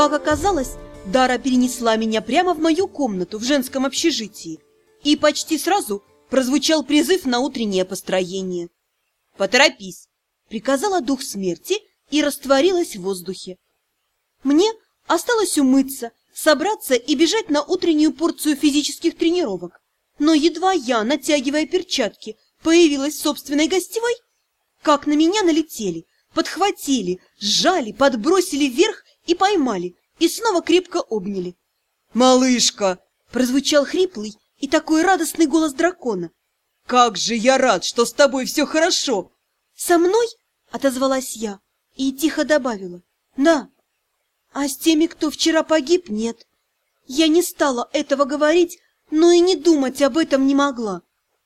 Как оказалось, Дара перенесла меня прямо в мою комнату в женском общежитии, и почти сразу прозвучал призыв на утреннее построение. «Поторопись!» — приказала дух смерти и растворилась в воздухе. Мне осталось умыться, собраться и бежать на утреннюю порцию физических тренировок. Но едва я, натягивая перчатки, появилась в собственной гостевой, как на меня налетели, подхватили, сжали, подбросили вверх и поймали, и снова крепко обняли. «Малышка!» — прозвучал хриплый и такой радостный голос дракона. «Как же я рад, что с тобой все хорошо!» «Со мной?» — отозвалась я и тихо добавила. «Да, а с теми, кто вчера погиб, нет. Я не стала этого говорить, но и не думать об этом не могла.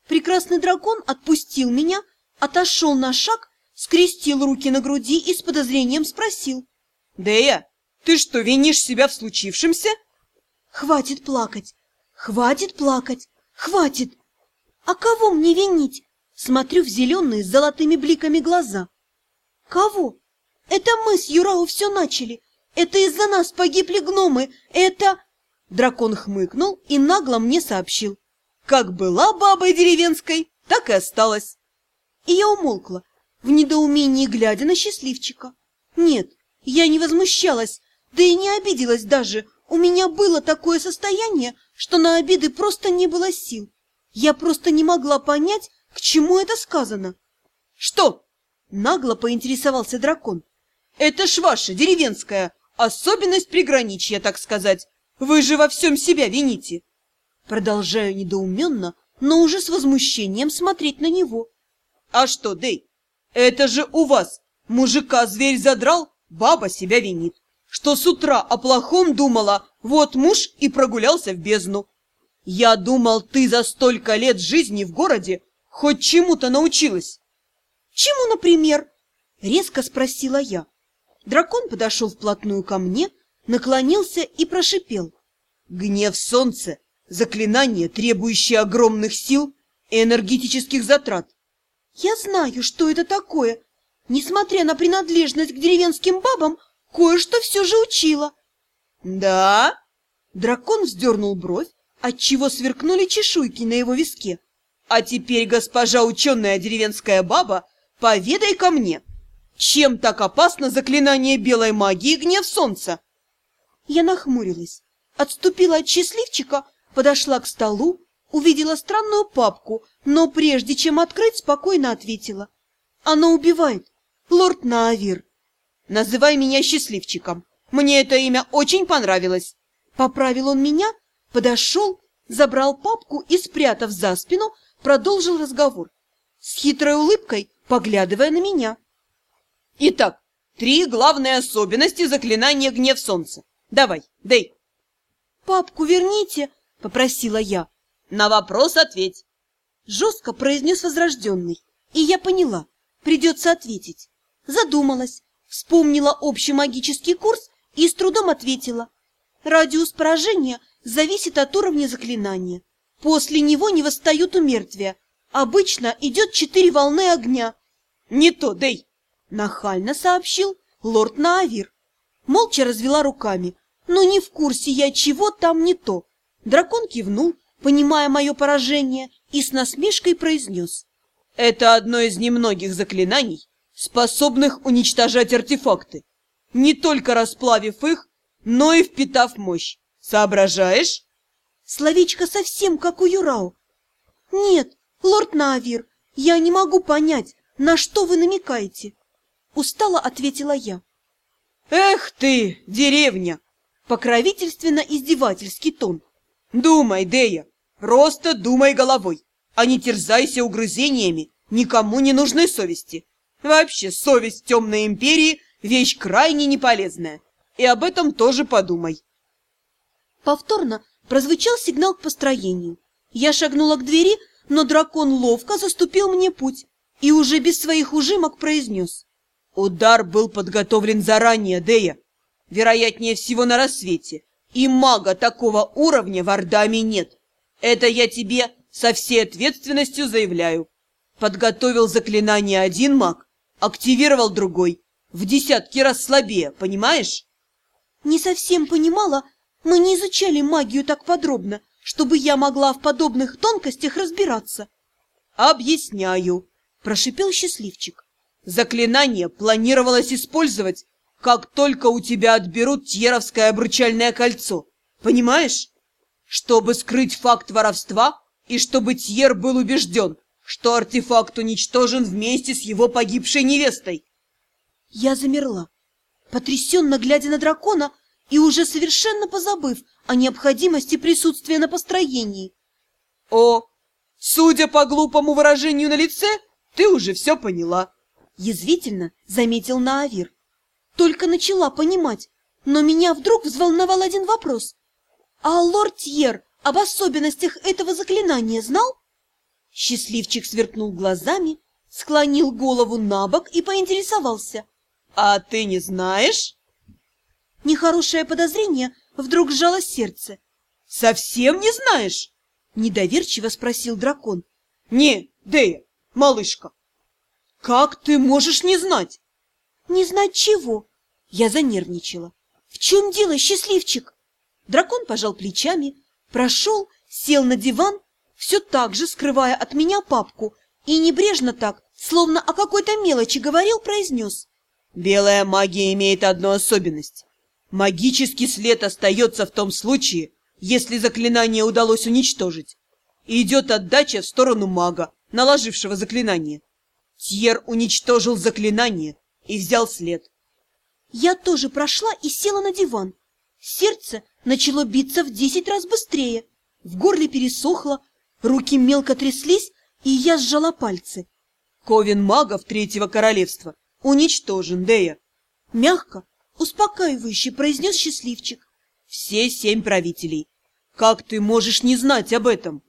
Прекрасный дракон отпустил меня, отошел на шаг, скрестил руки на груди и с подозрением спросил. «Дея, ты что, винишь себя в случившемся?» «Хватит плакать! Хватит плакать! Хватит! А кого мне винить?» Смотрю в зеленые с золотыми бликами глаза. «Кого? Это мы с Юрау все начали. Это из-за нас погибли гномы. Это...» Дракон хмыкнул и нагло мне сообщил. «Как была бабой деревенской, так и осталась». И я умолкла, в недоумении глядя на счастливчика. Нет, я не возмущалась, да и не обиделась даже. У меня было такое состояние, что на обиды просто не было сил. Я просто не могла понять, к чему это сказано. «Что?» — нагло поинтересовался дракон. «Это ж ваша деревенская особенность приграничья, так сказать. Вы же во всем себя вините!» Продолжаю недоуменно, но уже с возмущением смотреть на него. «А что, Дэй, это же у вас мужика зверь задрал, баба себя винит, что с утра о плохом думала, вот муж и прогулялся в бездну. Я думал, ты за столько лет жизни в городе хоть чему-то научилась». «Чему, например?» — резко спросила я. Дракон подошел вплотную ко мне, наклонился и прошипел. «Гнев солнца — заклинание, требующее огромных сил энергетических затрат». «Я знаю, что это такое. Несмотря на принадлежность к деревенским бабам, кое-что все же учила». «Да?» Дракон вздернул бровь, отчего сверкнули чешуйки на его виске. «А теперь, госпожа ученая деревенская баба, поведай ко мне, чем так опасно заклинание белой магии гнев солнца? Я нахмурилась, отступила от счастливчика, подошла к столу, увидела странную папку, но прежде чем открыть, спокойно ответила. Она убивает. Лорд Наавир. Называй меня счастливчиком. Мне это имя очень понравилось. Поправил он меня, подошел, забрал папку и, спрятав за спину, продолжил разговор. С хитрой улыбкой, поглядывая на меня. Итак, три главные особенности заклинания «Гнев солнца». Давай, Дэй. «Папку верните», — попросила я. «На вопрос ответь». Жестко произнес возрожденный, и я поняла, придется ответить. Задумалась, вспомнила общий магический курс и с трудом ответила. Радиус поражения зависит от уровня заклинания. После него не восстают у мертвия. Обычно идет четыре волны огня. Не то, Дэй. Нахально сообщил лорд Наавир. Молча развела руками. Но не в курсе я, чего там не то. Дракон кивнул, понимая мое поражение, и с насмешкой произнес. Это одно из немногих заклинаний, способных уничтожать артефакты, не только расплавив их, но и впитав мощь. Соображаешь? Словечко совсем как у Юрау. Нет, лорд Наавир, я не могу понять, на что вы намекаете. Устало ответила я. Эх ты, деревня! Покровительственно-издевательский тон. Думай, Дея, просто думай головой, а не терзайся угрызениями никому не нужной совести. Вообще, совесть темной империи – вещь крайне неполезная. И об этом тоже подумай. Повторно прозвучал сигнал к построению. Я шагнула к двери, но дракон ловко заступил мне путь и уже без своих ужимок произнес. Удар был подготовлен заранее, Дея. Вероятнее всего на рассвете. И мага такого уровня в Ордаме нет. Это я тебе со всей ответственностью заявляю. Подготовил заклинание один маг, активировал другой. В десятки раз слабее, понимаешь? Не совсем понимала, мы не изучали магию так подробно, чтобы я могла в подобных тонкостях разбираться. «Объясняю», – прошипел счастливчик. «Заклинание планировалось использовать, как только у тебя отберут Тьеровское обручальное кольцо. Понимаешь? Чтобы скрыть факт воровства и чтобы Тьер был убежден, что артефакт уничтожен вместе с его погибшей невестой». Я замерла, потрясенно глядя на дракона и уже совершенно позабыв о необходимости присутствия на построении. «О, судя по глупому выражению на лице, ты уже все поняла!» Язвительно заметил Наавир. Только начала понимать, но меня вдруг взволновал один вопрос. А лорд Тьер об особенностях этого заклинания знал? Счастливчик сверкнул глазами, склонил голову на бок и поинтересовался. «А ты не знаешь?» Нехорошее подозрение вдруг сжало сердце. «Совсем не знаешь?» — недоверчиво спросил дракон. «Не, Дея, малышка, как ты можешь не знать?» «Не знать чего?» Я занервничала. «В чем дело, счастливчик?» Дракон пожал плечами, прошел, сел на диван, все так же скрывая от меня папку, и небрежно так, словно о какой-то мелочи говорил, произнес. «Белая магия имеет одну особенность. Магический след остается в том случае, если заклинание удалось уничтожить. И идет отдача в сторону мага, наложившего заклинание. Тьер уничтожил заклинание и взял след. Я тоже прошла и села на диван. Сердце начало биться в десять раз быстрее. В горле пересохло, руки мелко тряслись, и я сжала пальцы. Ковен магов Третьего Королевства уничтожен, Дея. Мягко, Успокаивающе произнес счастливчик. Все семь правителей. Как ты можешь не знать об этом?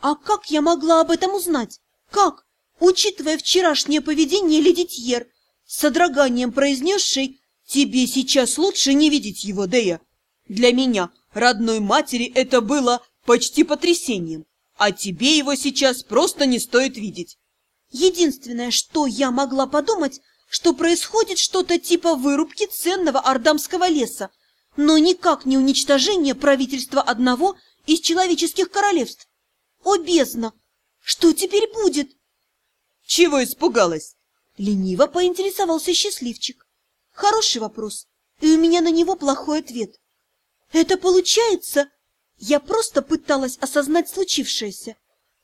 А как я могла об этом узнать? Как? Учитывая вчерашнее поведение леди Тьер, с содроганием произнесшей «Тебе сейчас лучше не видеть его, Дея». Для меня, родной матери, это было почти потрясением, а тебе его сейчас просто не стоит видеть. Единственное, что я могла подумать, что происходит что-то типа вырубки ценного ордамского леса, но никак не уничтожение правительства одного из человеческих королевств. О, бездна! Что теперь будет? Чего испугалась? Лениво поинтересовался счастливчик. Хороший вопрос, и у меня на него плохой ответ. Это получается... Я просто пыталась осознать случившееся.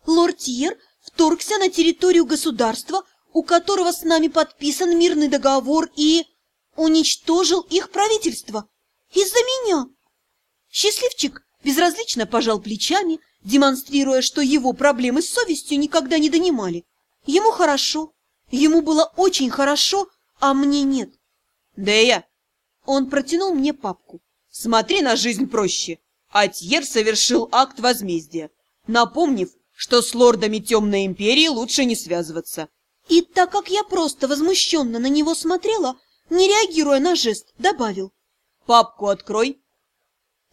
Лорд Тьер вторгся на территорию государства, у которого с нами подписан мирный договор и уничтожил их правительство из-за меня. Счастливчик безразлично пожал плечами, демонстрируя, что его проблемы с совестью никогда не донимали. Ему хорошо, ему было очень хорошо, а мне нет. Дея, он протянул мне папку. Смотри на жизнь проще. Атьер совершил акт возмездия, напомнив, что с лордами Темной Империи лучше не связываться. И так как я просто возмущенно на него смотрела, не реагируя на жест, добавил. «Папку открой».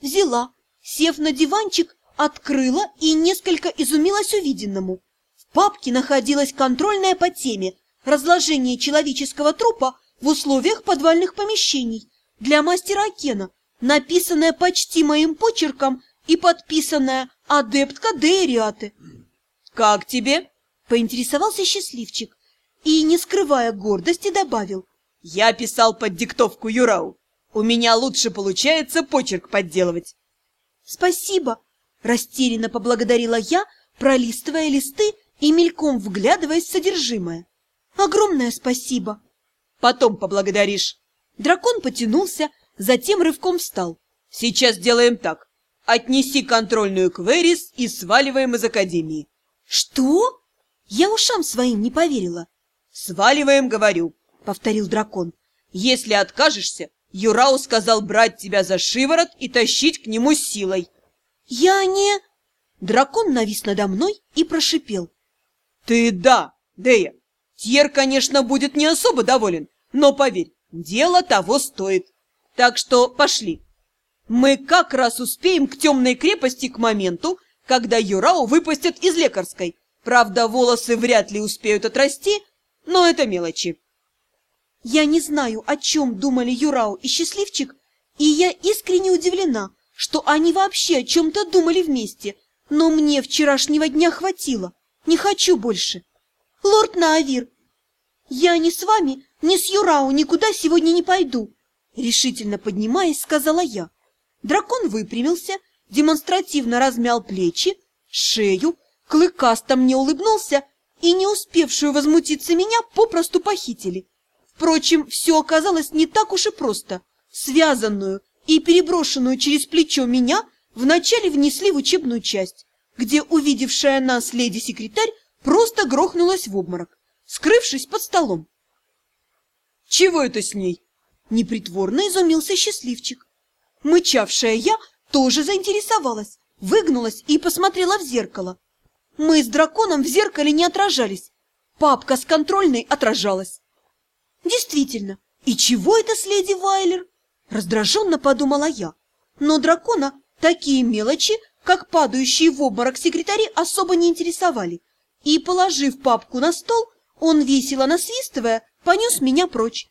Взяла, сев на диванчик, открыла и несколько изумилась увиденному. В папке находилась контрольная по теме «Разложение человеческого трупа в условиях подвальных помещений» для мастера Акена, написанная почти моим почерком и подписанная «Адептка Дейриаты». «Как тебе?» — поинтересовался счастливчик, и, не скрывая гордости, добавил. «Я писал под диктовку Юрау. У меня лучше получается почерк подделывать». «Спасибо!» – растерянно поблагодарила я, пролистывая листы и мельком вглядываясь в содержимое. «Огромное спасибо!» «Потом поблагодаришь!» Дракон потянулся, затем рывком встал. «Сейчас делаем так. Отнеси контрольную к Верис и сваливаем из Академии». «Что?» Я ушам своим не поверила. «Сваливаем, говорю», — повторил дракон. «Если откажешься, Юрау сказал брать тебя за шиворот и тащить к нему силой». «Я не...» Дракон навис надо мной и прошипел. «Ты да, Дея. Тьер, конечно, будет не особо доволен, но поверь, дело того стоит. Так что пошли. Мы как раз успеем к темной крепости к моменту, когда Юрау выпустят из лекарской. Правда, волосы вряд ли успеют отрасти, но это мелочи. Я не знаю, о чем думали Юрау и Счастливчик, И я искренне удивлена, что они вообще о чем-то думали вместе, но мне вчерашнего дня хватило. Не хочу больше. Лорд Наавир, я ни с вами, ни с Юрау никуда сегодня не пойду, решительно поднимаясь, сказала я. Дракон выпрямился, демонстративно размял плечи, шею, клыкасто мне улыбнулся, и не успевшую возмутиться меня попросту похитили. Впрочем, все оказалось не так уж и просто. Связанную и переброшенную через плечо меня вначале внесли в учебную часть, где увидевшая нас леди-секретарь просто грохнулась в обморок, скрывшись под столом. «Чего это с ней?» Непритворно изумился счастливчик. Мычавшая я тоже заинтересовалась, выгнулась и посмотрела в зеркало. Мы с драконом в зеркале не отражались. Папка с контрольной отражалась. Действительно, и чего это с леди Вайлер? Раздраженно подумала я. Но дракона такие мелочи, как падающие в обморок секретари, особо не интересовали. И, положив папку на стол, он, весело насвистывая, понес меня прочь.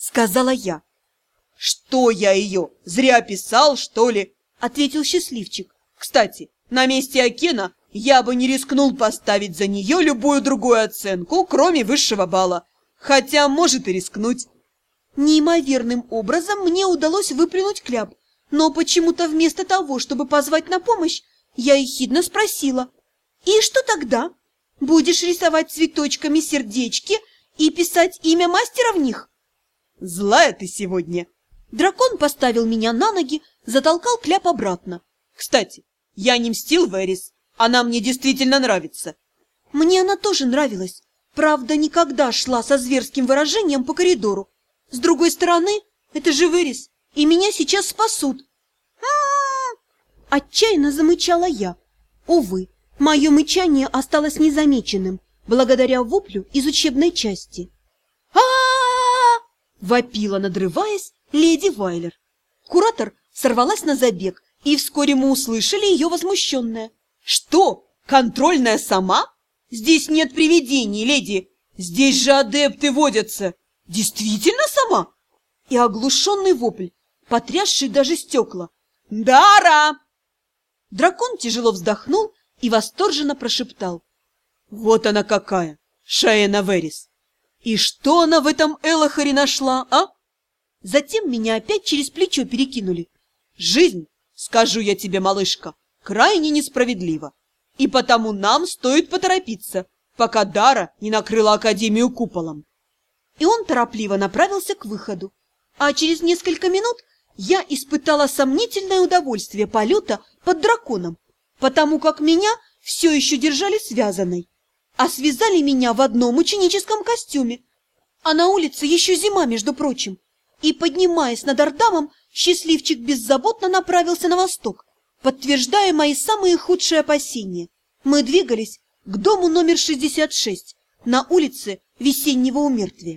Сказала я. «Что я ее? Зря писал, что ли?» — ответил счастливчик. «Кстати, на месте Акена я бы не рискнул поставить за нее любую другую оценку, кроме высшего балла. Хотя может и рискнуть». Неимоверным образом мне удалось выплюнуть кляп, но почему-то вместо того, чтобы позвать на помощь, я ехидно спросила. «И что тогда? Будешь рисовать цветочками сердечки и писать имя мастера в них?» «Злая ты сегодня!» Дракон поставил меня на ноги, затолкал кляп обратно. «Кстати, я не мстил Верис, она мне действительно нравится». Мне она тоже нравилась, правда, никогда шла со зверским выражением по коридору. С другой стороны, это же Верис, и меня сейчас спасут. Отчаянно замычала я. Увы, мое мычание осталось незамеченным, благодаря воплю из учебной части. Вопила, надрываясь, леди Вайлер. Куратор сорвалась на забег, и вскоре мы услышали ее возмущенное. «Что? Контрольная сама? Здесь нет привидений, леди! Здесь же адепты водятся! Действительно сама?» И оглушенный вопль, потрясший даже стекла. «Дара!» Дракон тяжело вздохнул и восторженно прошептал. «Вот она какая, Шаэна Верис! И что она в этом Элохаре нашла, а?» Затем меня опять через плечо перекинули. «Жизнь Скажу я тебе, малышка, крайне несправедливо. И потому нам стоит поторопиться, пока Дара не накрыла Академию куполом. И он торопливо направился к выходу. А через несколько минут я испытала сомнительное удовольствие полета под драконом, потому как меня все еще держали связанной, а связали меня в одном ученическом костюме. А на улице еще зима, между прочим. И, поднимаясь над Ардамом, счастливчик беззаботно направился на восток, подтверждая мои самые худшие опасения. Мы двигались к дому номер 66 на улице Весеннего умертвия.